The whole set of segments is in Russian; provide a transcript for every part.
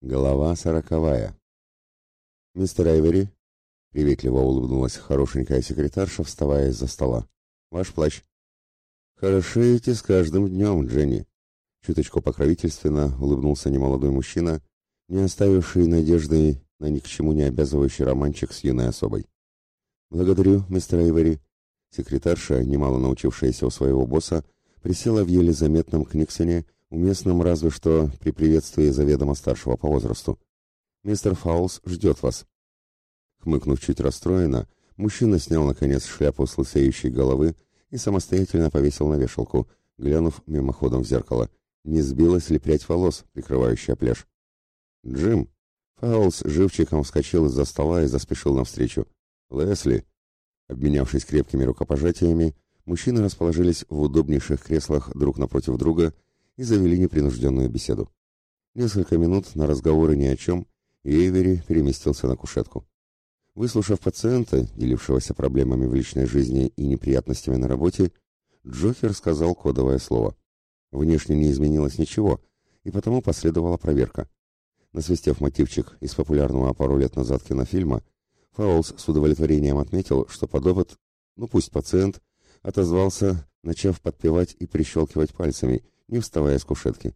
Глава сороковая. «Мистер Эйвери», — приветливо улыбнулась хорошенькая секретарша, вставая из-за стола. «Ваш плащ». «Хорошеете с каждым днем, Дженни», — чуточку покровительственно улыбнулся немолодой мужчина, не оставивший надежды на ни к чему не обязывающий романчик с юной особой. «Благодарю, мистер Эйвери». Секретарша, немало научившаяся у своего босса, присела в еле заметном книгсоне, — уместным разве что при приветствии заведомо старшего по возрасту. «Мистер Фаулс ждет вас». Хмыкнув чуть расстроенно, мужчина снял, наконец, шляпу с лысеющей головы и самостоятельно повесил на вешалку, глянув мимоходом в зеркало, не сбилась ли прядь волос, прикрывающая пляж. «Джим!» Фаулс живчиком вскочил из-за стола и заспешил навстречу. «Лесли!» Обменявшись крепкими рукопожатиями, мужчины расположились в удобнейших креслах друг напротив друга и завели непринужденную беседу. Несколько минут на разговоры ни о чем, и Эйвери переместился на кушетку. Выслушав пациента, делившегося проблемами в личной жизни и неприятностями на работе, Джокер сказал кодовое слово. Внешне не изменилось ничего, и потому последовала проверка. Насвистев мотивчик из популярного пару лет назад кинофильма, Фаулс с удовлетворением отметил, что под ну пусть пациент, отозвался, начав подпевать и прищелкивать пальцами, не вставая с кушетки.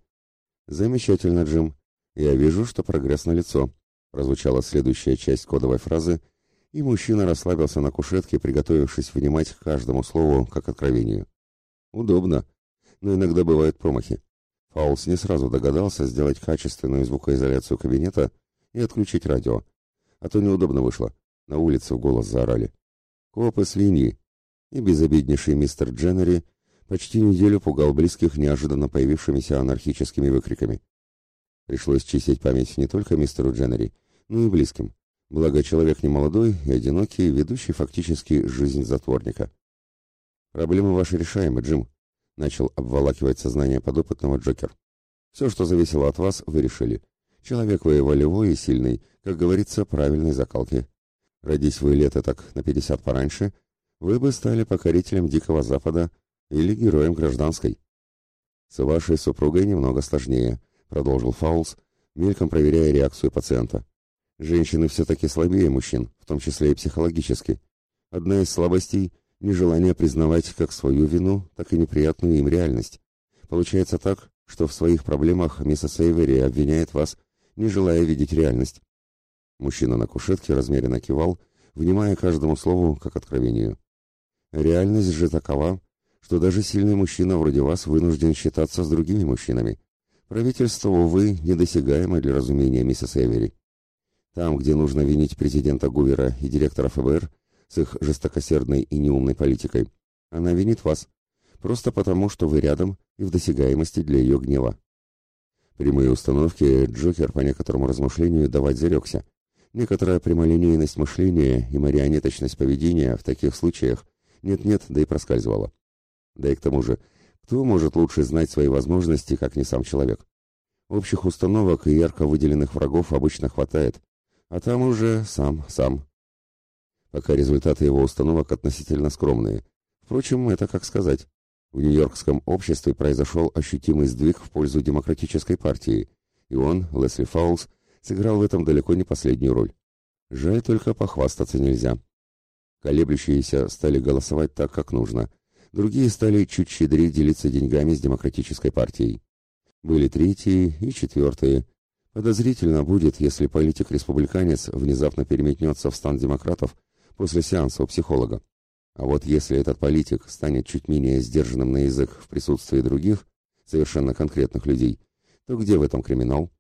«Замечательно, Джим. Я вижу, что прогресс налицо», — прозвучала следующая часть кодовой фразы, и мужчина расслабился на кушетке, приготовившись внимать каждому слову, как откровению. «Удобно, но иногда бывают промахи. Фаулс не сразу догадался сделать качественную звукоизоляцию кабинета и отключить радио. А то неудобно вышло. На улице в голос заорали. «Копы свиньи!» И безобиднейший мистер Дженнери почти неделю пугал близких неожиданно появившимися анархическими выкриками. Пришлось чистить память не только мистеру Дженнери, но и близким. Благо, человек не молодой и одинокий, ведущий фактически жизнь затворника. «Проблемы ваши решаемы, Джим», — начал обволакивать сознание подопытного Джокер. «Все, что зависело от вас, вы решили. Человек вы волевой и сильный, как говорится, правильной закалки. Родись вы лет так на пятьдесят пораньше, вы бы стали покорителем Дикого Запада или героем гражданской. С вашей супругой немного сложнее, продолжил Фаулс, мельком проверяя реакцию пациента. Женщины все-таки слабее мужчин, в том числе и психологически. Одна из слабостей – нежелание признавать как свою вину, так и неприятную им реальность. Получается так, что в своих проблемах миссис Эйвери обвиняет вас, не желая видеть реальность. Мужчина на кушетке размеренно кивал, внимая каждому слову как откровению. Реальность же такова, что даже сильный мужчина вроде вас вынужден считаться с другими мужчинами. Правительство, увы, недосягаемо для разумения миссис Эвери. Там, где нужно винить президента Гувера и директора ФБР с их жестокосердной и неумной политикой, она винит вас, просто потому, что вы рядом и в досягаемости для ее гнева. Прямые установки Джокер по некоторому размышлению давать зарекся. Некоторая прямолинейность мышления и марионеточность поведения в таких случаях нет-нет, да и проскальзывала. Да и к тому же, кто может лучше знать свои возможности, как не сам человек? Общих установок и ярко выделенных врагов обычно хватает, а там уже сам, сам. Пока результаты его установок относительно скромные. Впрочем, это как сказать. В нью-йоркском обществе произошел ощутимый сдвиг в пользу демократической партии, и он, Лесли Фаулс, сыграл в этом далеко не последнюю роль. Жаль, только похвастаться нельзя. Колеблющиеся стали голосовать так, как нужно – другие стали чуть щедрее делиться деньгами с демократической партией. Были третьи и четвертые. Подозрительно будет, если политик-республиканец внезапно переметнется в стан демократов после сеанса у психолога. А вот если этот политик станет чуть менее сдержанным на язык в присутствии других, совершенно конкретных людей, то где в этом криминал?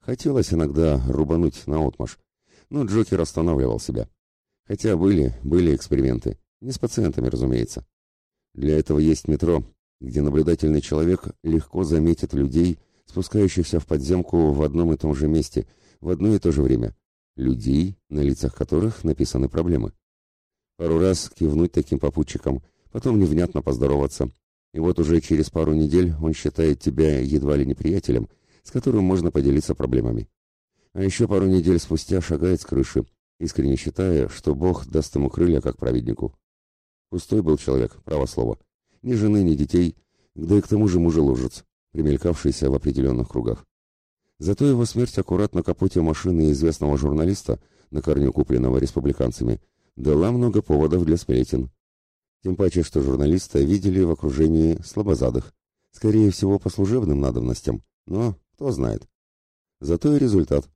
Хотелось иногда рубануть на отмаш, но Джокер останавливал себя. Хотя были, были эксперименты. Не с пациентами, разумеется. Для этого есть метро, где наблюдательный человек легко заметит людей, спускающихся в подземку в одном и том же месте, в одно и то же время. Людей, на лицах которых написаны проблемы. Пару раз кивнуть таким попутчикам, потом невнятно поздороваться. И вот уже через пару недель он считает тебя едва ли неприятелем, с которым можно поделиться проблемами. А еще пару недель спустя шагает с крыши, искренне считая, что Бог даст ему крылья как праведнику. Пустой был человек, право слово. Ни жены, ни детей, да и к тому же мужеложец, примелькавшийся в определенных кругах. Зато его смерть аккуратно на капоте машины известного журналиста, на корню купленного республиканцами, дала много поводов для сплетен. Тем паче, что журналиста видели в окружении слабозадых, скорее всего, по служебным надобностям, но кто знает. Зато и результат.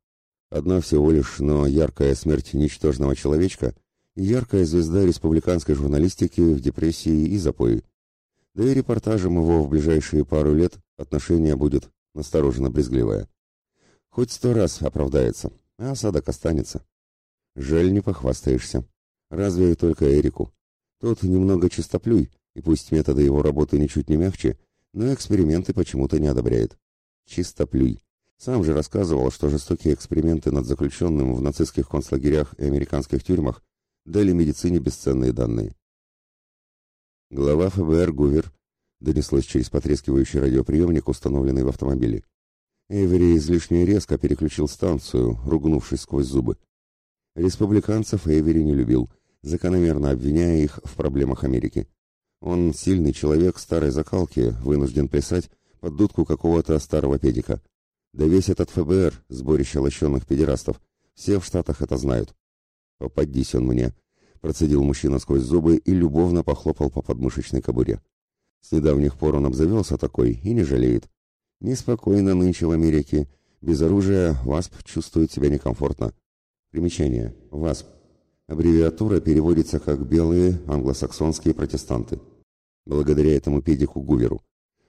Одна всего лишь, но яркая смерть ничтожного человечка яркая звезда республиканской журналистики в депрессии и запое. Да и репортажем его в ближайшие пару лет отношение будет настороженно брезгливое. Хоть сто раз оправдается, а осадок останется. Жаль, не похвастаешься. Разве только Эрику. Тот немного чистоплюй, и пусть методы его работы ничуть не мягче, но эксперименты почему-то не одобряет. Чистоплюй. Сам же рассказывал, что жестокие эксперименты над заключенным в нацистских концлагерях и американских тюрьмах дали медицине бесценные данные. Глава ФБР Гувер донеслось через потрескивающий радиоприемник, установленный в автомобиле. Эйвери излишне резко переключил станцию, ругнувшись сквозь зубы. Республиканцев Эйвери не любил, закономерно обвиняя их в проблемах Америки. Он сильный человек старой закалки, вынужден плясать под дудку какого-то старого педика. Да весь этот ФБР, сборище лощенных педерастов, все в Штатах это знают. «Попадись он мне», — процедил мужчина сквозь зубы и любовно похлопал по подмышечной кобуре. С недавних пор он обзавелся такой и не жалеет. Неспокойно нынче в Америке. Без оружия ВАСП чувствует себя некомфортно. Примечание. ВАСП. Аббревиатура переводится как «белые англосаксонские протестанты». Благодаря этому педику Гуверу.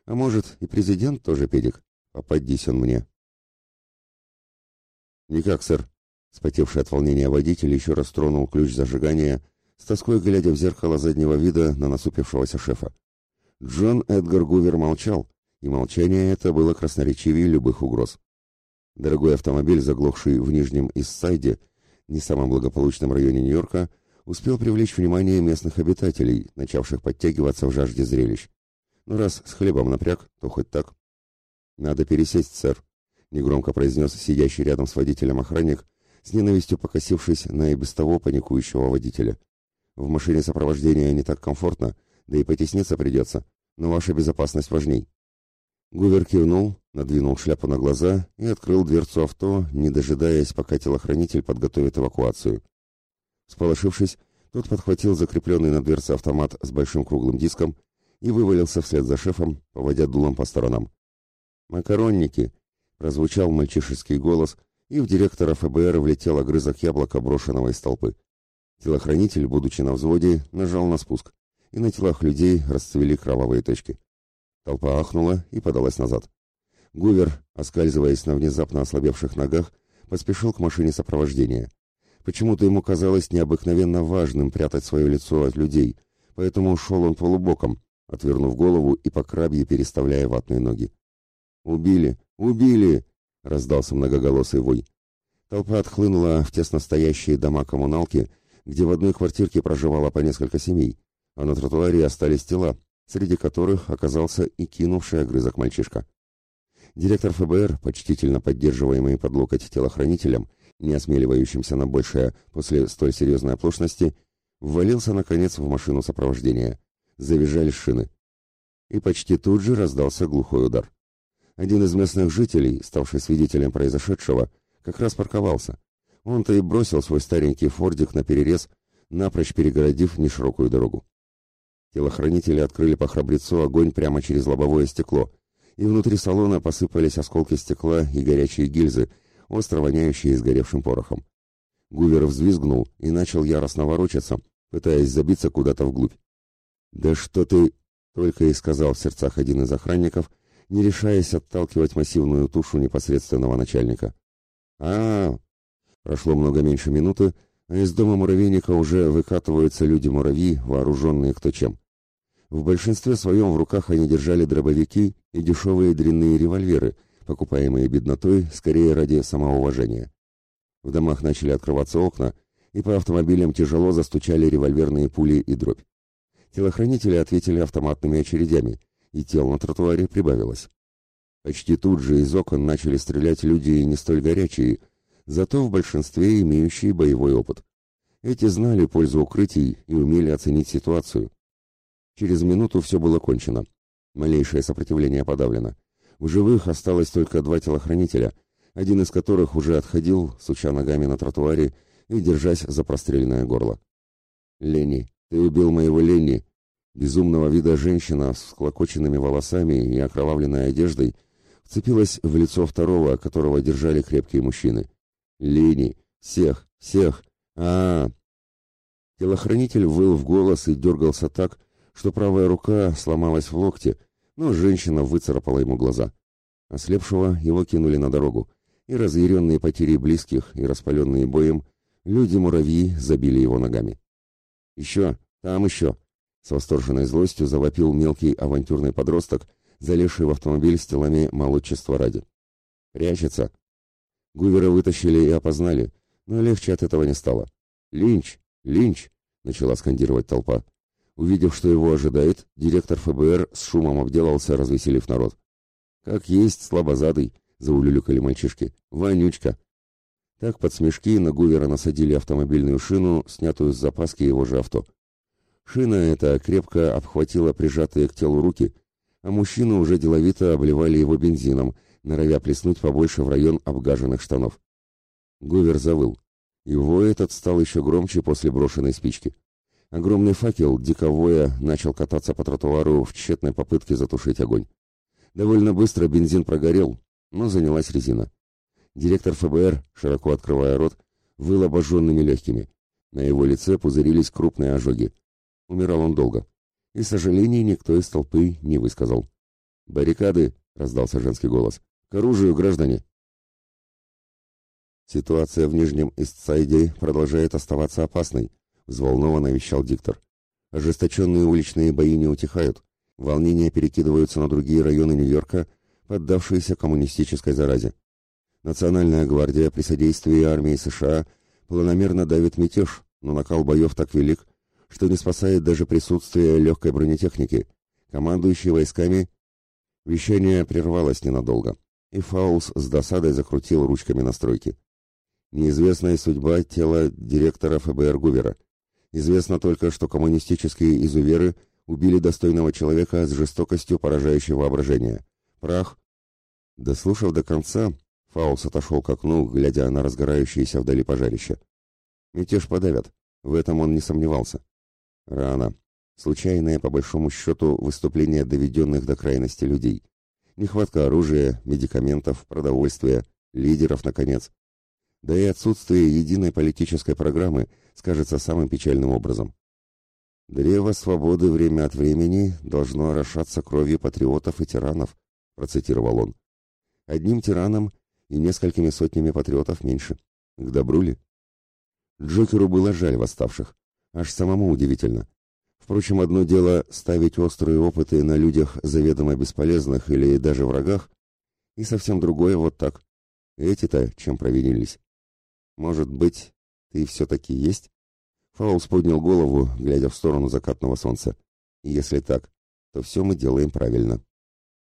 А может, и президент тоже педик? Попадись он мне. «Никак, сэр». Спотевший от волнения водитель еще раз тронул ключ зажигания, с тоской глядя в зеркало заднего вида на насупившегося шефа. Джон Эдгар Гувер молчал, и молчание это было красноречивее любых угроз. Дорогой автомобиль, заглохший в Нижнем Иссайде, не самом благополучном районе Нью-Йорка, успел привлечь внимание местных обитателей, начавших подтягиваться в жажде зрелищ. Ну раз с хлебом напряг, то хоть так. «Надо пересесть, сэр», — негромко произнес сидящий рядом с водителем охранник, с ненавистью покосившись на и без того паникующего водителя. «В машине сопровождения не так комфортно, да и потесниться придется, но ваша безопасность важней». Гувер кивнул, надвинул шляпу на глаза и открыл дверцу авто, не дожидаясь, пока телохранитель подготовит эвакуацию. Сполошившись, тот подхватил закрепленный на дверце автомат с большим круглым диском и вывалился вслед за шефом, поводя дулом по сторонам. «Макаронники!» — прозвучал мальчишеский голос, и в директора ФБР влетел огрызок яблока, брошенного из толпы. Телохранитель, будучи на взводе, нажал на спуск и на телах людей расцвели кровавые точки. Толпа ахнула и подалась назад. Гувер, оскальзываясь на внезапно ослабевших ногах, поспешил к машине сопровождения. Почему-то ему казалось необыкновенно важным прятать свое лицо от людей, поэтому шел он полубоком, отвернув голову и по крабье переставляя ватные ноги. «Убили! Убили!» — раздался многоголосый вой. Толпа отхлынула в тесно стоящие дома коммуналки, где в одной квартирке проживало по несколько семей, а на тротуаре остались тела, среди которых оказался и кинувший огрызок мальчишка. Директор ФБР, почтительно поддерживаемый под локоть телохранителем, не осмеливающимся на большее после столь серьезной оплошности, ввалился, наконец, в машину сопровождения. Завизжали шины. И почти тут же раздался глухой удар. Один из местных жителей, ставший свидетелем произошедшего, как раз парковался. Он-то и бросил свой старенький фордик на перерез, напрочь перегородив неширокую дорогу. Телохранители открыли по храбрецу огонь прямо через лобовое стекло, и внутри салона посыпались осколки стекла и горячие гильзы, остро воняющие сгоревшим порохом. Гувер взвизгнул и начал яростно ворочаться, пытаясь забиться куда-то вглубь. «Да что ты...» — только и сказал в сердцах один из охранников, не решаясь отталкивать массивную тушу непосредственного начальника. а, -а, -а Прошло много меньше минуты, а из дома муравейника уже выкатываются люди-муравьи, вооруженные кто чем. В большинстве своем в руках они держали дробовики и дешевые дрянные револьверы, покупаемые беднотой скорее ради самоуважения. В домах начали открываться окна, и по автомобилям тяжело застучали револьверные пули и дробь. Телохранители ответили автоматными очередями, и тел на тротуаре прибавилось. Почти тут же из окон начали стрелять люди не столь горячие, зато в большинстве имеющие боевой опыт. Эти знали пользу укрытий и умели оценить ситуацию. Через минуту все было кончено. Малейшее сопротивление подавлено. В живых осталось только два телохранителя, один из которых уже отходил, суча ногами на тротуаре и держась за простреленное горло. «Ленни, ты убил моего Ленни!» Безумного вида женщина с склокоченными волосами и окровавленной одеждой вцепилась в лицо второго, которого держали крепкие мужчины. «Ленни! Всех! Всех! а, -а, -а Телохранитель выл в голос и дергался так, что правая рука сломалась в локте, но женщина выцарапала ему глаза. Ослепшего его кинули на дорогу, и разъяренные потери близких и распаленные боем, люди-муравьи забили его ногами. «Еще! Там еще!» С восторженной злостью завопил мелкий авантюрный подросток, залезший в автомобиль с телами молодчества ради. «Прячется!» Гувера вытащили и опознали, но легче от этого не стало. «Линч! Линч!» — начала скандировать толпа. Увидев, что его ожидает, директор ФБР с шумом обделался, развеселив народ. «Как есть, слабозадый!» — заулюлюкали мальчишки. «Вонючка!» Так под смешки на Гувера насадили автомобильную шину, снятую с запаски его же авто. Шина эта крепко обхватила прижатые к телу руки, а мужчины уже деловито обливали его бензином, норовя плеснуть побольше в район обгаженных штанов. Гувер завыл. Его этот стал еще громче после брошенной спички. Огромный факел, диковоя, начал кататься по тротуару в тщетной попытке затушить огонь. Довольно быстро бензин прогорел, но занялась резина. Директор ФБР, широко открывая рот, выл обожженными легкими. На его лице пузырились крупные ожоги. Умирал он долго. И сожалений никто из толпы не высказал. «Баррикады!» — раздался женский голос. «К оружию, граждане!» Ситуация в Нижнем Истсайде продолжает оставаться опасной, взволнованно вещал диктор. Ожесточенные уличные бои не утихают. Волнения перекидываются на другие районы Нью-Йорка, поддавшиеся коммунистической заразе. Национальная гвардия при содействии армии США планомерно давит мятеж, но накал боев так велик, что не спасает даже присутствие легкой бронетехники. Командующий войсками... Вещание прервалось ненадолго, и Фаус с досадой закрутил ручками настройки. Неизвестная судьба тела директора ФБР Гувера — Известно только, что коммунистические изуверы убили достойного человека с жестокостью, поражающей воображение. Прах. Дослушав до конца, Фаус отошел к окну, глядя на разгорающееся вдали пожарище. Мятеж подавят. В этом он не сомневался. Рано. Случайное, по большому счету, выступление доведенных до крайности людей. Нехватка оружия, медикаментов, продовольствия, лидеров, наконец. Да и отсутствие единой политической программы скажется самым печальным образом. «Древо свободы время от времени должно орошаться кровью патриотов и тиранов», процитировал он. «Одним тираном и несколькими сотнями патриотов меньше. К добру ли?» Джокеру было жаль восставших. Аж самому удивительно. Впрочем, одно дело ставить острые опыты на людях заведомо бесполезных или даже врагах, и совсем другое вот так. Эти-то чем провинились? Может быть, ты все-таки есть? Фаус поднял голову, глядя в сторону закатного солнца. Если так, то все мы делаем правильно.